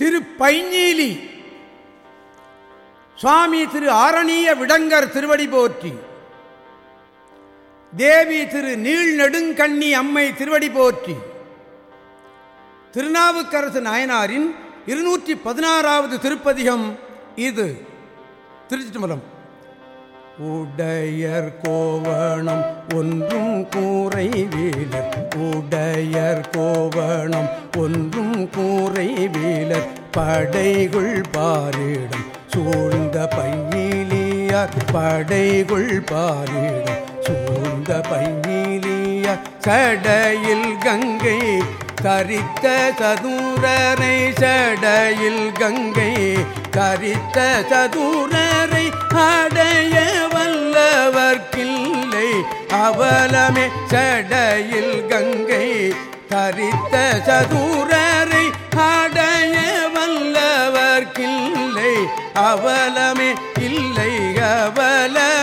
திரு பைஞ்சீலி. சுவாமி திரு ஆரணிய விடங்கர் திருவடி போற்றி. தேவி திரு நீள் நெடுங்கண்ணி அம்மை திருவடி போற்றி. திருநாவுக்கரசு நாயனாரின் இருநூற்றி பதினாறாவது திருப்பதிகம் இது. திருச்சிட்டுமலம் உடையர் கோவணம் ஒன்றும் கூரை வீழர் உடையர் கோவணம் ஒன்றும் கூரை வீழர் படைகுள் பாரிடம். சூழ்ந்த பையிலியார் படைகுள் பாரிடம். சூழ்ந்த பையிலியார் சடையில் கங்கை கரித்த சதுரரை. சடையில் கங்கை கரித்த சதுரரை அடைய வல்லவர்க்கில்லை. அவலமே சடையில் கங்கை தரித்த சதுரரை அடைய வல்லவர்க்கில்லை. அவலமே இல்லை அவலமே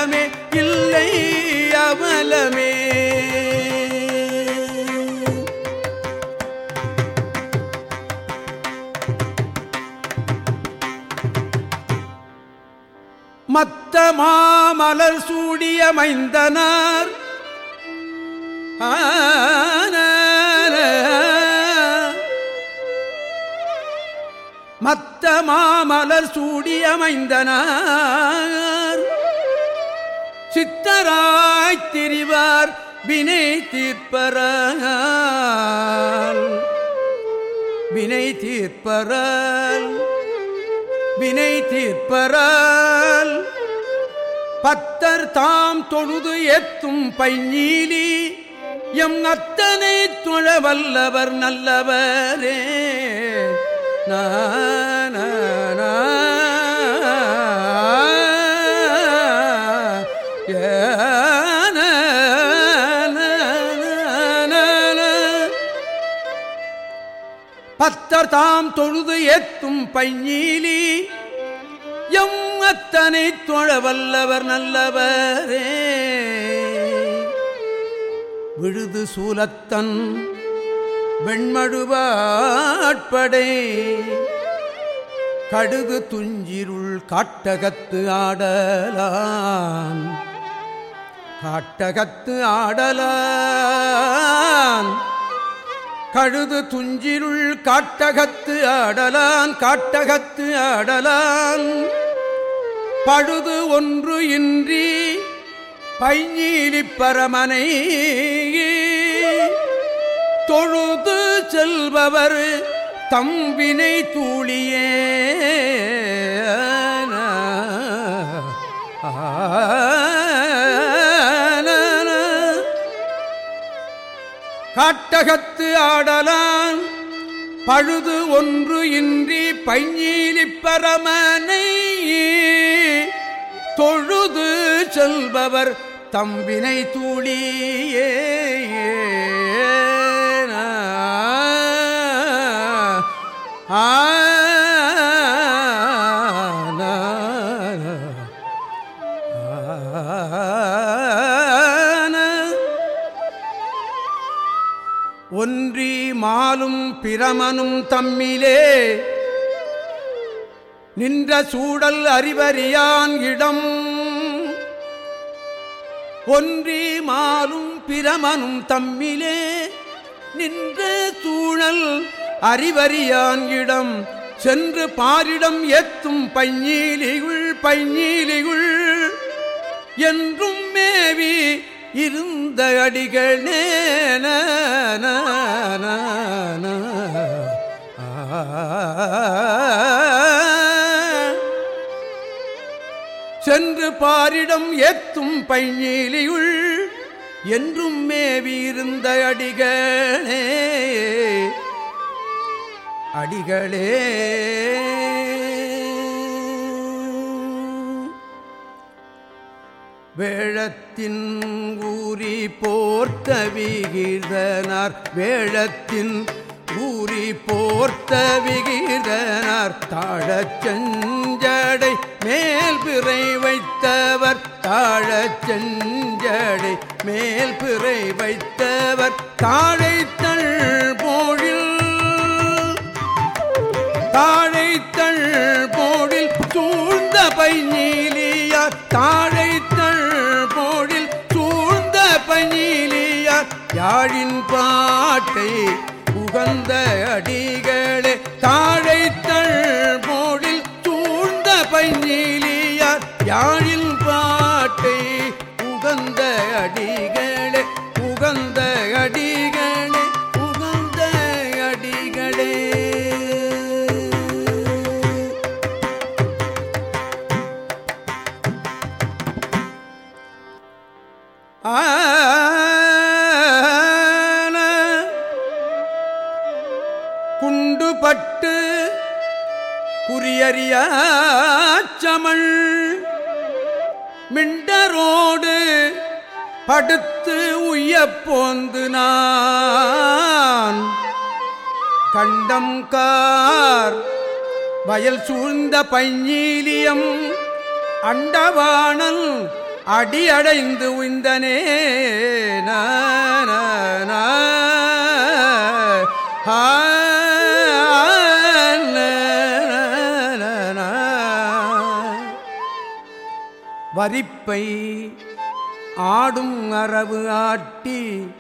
மத்த மாமலர் சூடிய மைந்தனார். மத்த மாமலர் சூடிய மைந்தனார். சித்தராய்த் திரிவார் வினை தீர்ப்பரால். வினை தீர்ப்பரால். வினை தீர்ப்பரால். பத்தர் தாம் தொழுது எத்தும் பைஞீலி எம் அத்தனை தொழ வல்லவர் நல்லவரே. நான பத்தர் தாம் தொழுது எத்தும் பைஞீலி எம் அத்தனை தொழ வல்லவர் நல்லவரே. விழுது சூலத்தன் வெண்மழுவாட்படை. கடுகு துஞ்சிருள் காட்டகத்து ஆடலான் காட்டகத்து ஆடலான் கழுது துஞ்சிருள் காட்டகத்து ஆடலான் காட்டகத்து ஆடலான் பழுது ஒன்று இன்றி பைஞீலி பரமனை தொழுது செல்பவர் தம்பினை தூளியே. காட்டகத்து ஆடலான் பழுது ஒன்று இன்றி பைஞீலி பரமனை தொழுது செல்பவர் தம்பினை தூளியே ஒன்றி மாலும் பிரமனும் தம்மிலே நின்ற சூடல் அறிவறியான் இடம். ஒன்றி மாலும் பிரமனும் தம்மிலே நின்ற சூழல் அறிவறியான் இடம். சென்று பாரிடம் எத்தும் பைஞீலிகுள் பைஞீலிகுள் என்றும் மேவி இருந்த அடிகள் நேன. ஆ சென்று பாரிடம் ஏத்தும் பைஞீலியுள் என்றும் மேவியிருந்த அடிகளே. அடிகளே. வேழத்தின் ஊறி போர்த்த விகிதனார் வேழத்தின் ஊரி போர்த்த விகிதனார். தாழச் செஞ்சடை மேல் பிறை வைத்தவர். தாழச் செஞ்சடை மேல் பிறை வைத்தவர். தாழைத்தள் போழில் தாழைத்தள் போழில் சூழ்ந்த பை நீலியார். தாழைத்தள் போழில் சூழ்ந்த பை நீலியார். யாழின் பாட்டை உகந்த அடிகளே படுத்து உய்யப் போந்து நான் கண்டம் கார் வயல் சூழ்ந்த பஞ்சீலியம் அண்டவாணல் அடியடைந்து உய்ந்தனே. நான வரிப்பை ஆடும் அரவு ஆட்டி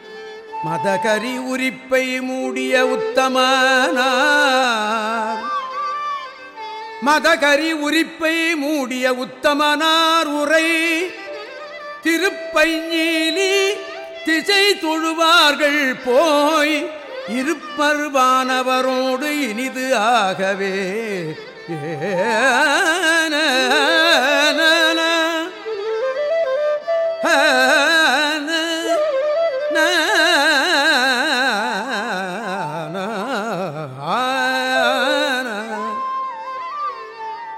மதகரி உரிப்பை மூடிய உத்தமனார். மதகரி உரிப்பை மூடிய உத்தமனார் உரை திருப்பைஞீலி திசை தொழுவார்கள் போய் இருப்பர்வானவரோடு இனிது ஆகவே. ஏன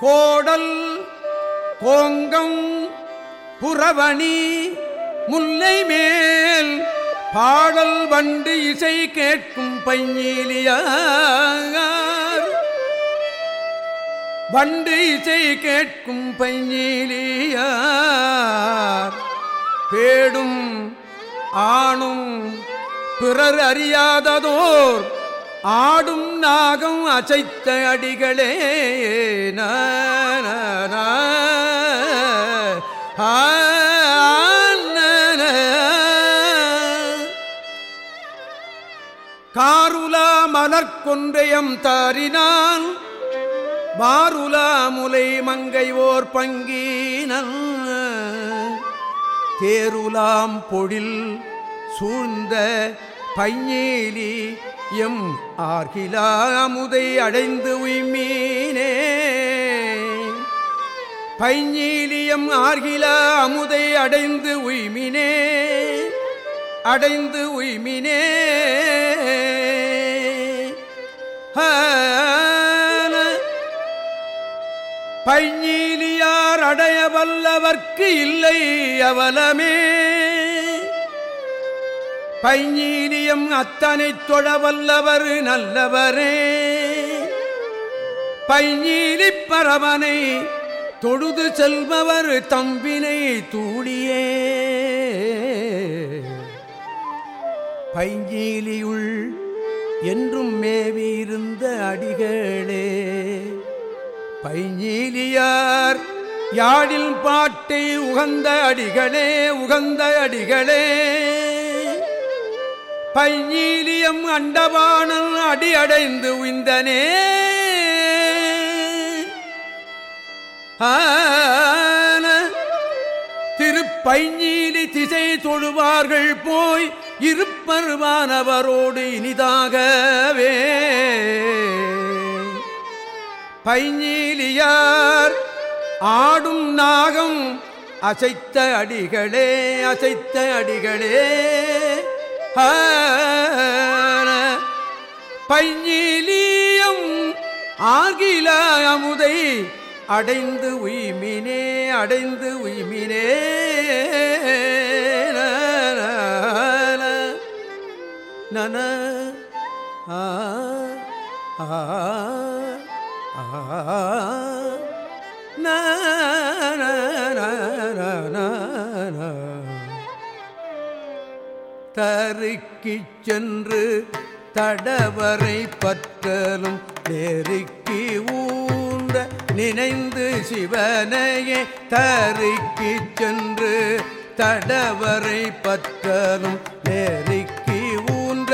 கோடல் கோங்கம் புறவணி முல்லை மேல் பாடல் வண்டு இசை கேட்கும் பைஞீலியார் வண்டு இசை கேட்கும் பைஞீலியார் பேடும் ஆணும் பிறர் அறியாததோர் ஆடும் நாகம் அசைத்த அடிகளே. நான காருலா மலர்கொன்றையம் தாரினான் மாருலா முலை மங்கை ஓர் பங்கீனன். தேருலாம் பொழில் சூழ்ந்த பையேலி எம் ஆர்கிலா அமுதை அடைந்து உய்மீனே. பைஞ்சீலியம் ஆர்கிலா அமுதை அடைந்து உய்மினே அடைந்து உய்மினே. ஹ பைஞீலியார் அடைய வல்லவர்க்கு இல்லை அவலமே. பைஞீலியம் அத்தனை தொழ வல்லவர் நல்லவரே. பைஞீலி பரவனை தொழுது செல்பவர் தம்பினை தூளியே பைஞ்சீலியுள் என்றும் மேவியிருந்த அடிகளே. பைஞ்சீலியார். யாழில் பாட்டை உகந்த அடிகளே உகந்த அடிகளே. பைஞ்சீலியம் அண்டவானல் அடி அடைந்து உய்ந்தனே. ஆன திருப்பைஞீலி திசை தொழுவார்கள் போய் இருப்பருவானவரோடு இனிதாகவே. பைஞ்சீலியார் ஆடும் நாகம் அசைத்த அடிகளே அசைத்த அடிகளே. பைஞ்சீலியம் ஆகில அமுதை அடைந்து உய்மினே அடைந்து உய்மினே. நன ஆ ஆ. தருக்கிச் சென்று தடவரை பற்றலும் நெருக்கி ஊன்ற நினைந்து சிவனையே தருக்கி சென்று தடவரை பற்றலும் நெருக்கி ஊன்ற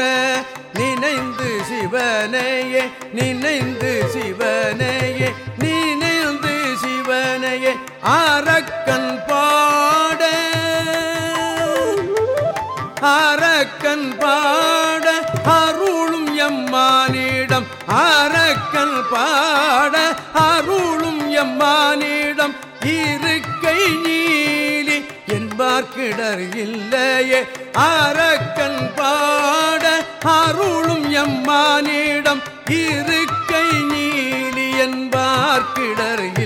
நினைந்து சிவனையே நினைந்து சிவனையே நினைந்து சிவனையே அரக்கன் பாட. அரக்கன் பாட அருளும் எம்மானிடம். அரக்கன் பாட அருளும் எம்மானிடம். இருக்கை நீலி என்பார்க்கிடர் இல்லையே அர பெருமானிடம் இருக்கை நீலி என்பார்க்கிடறிய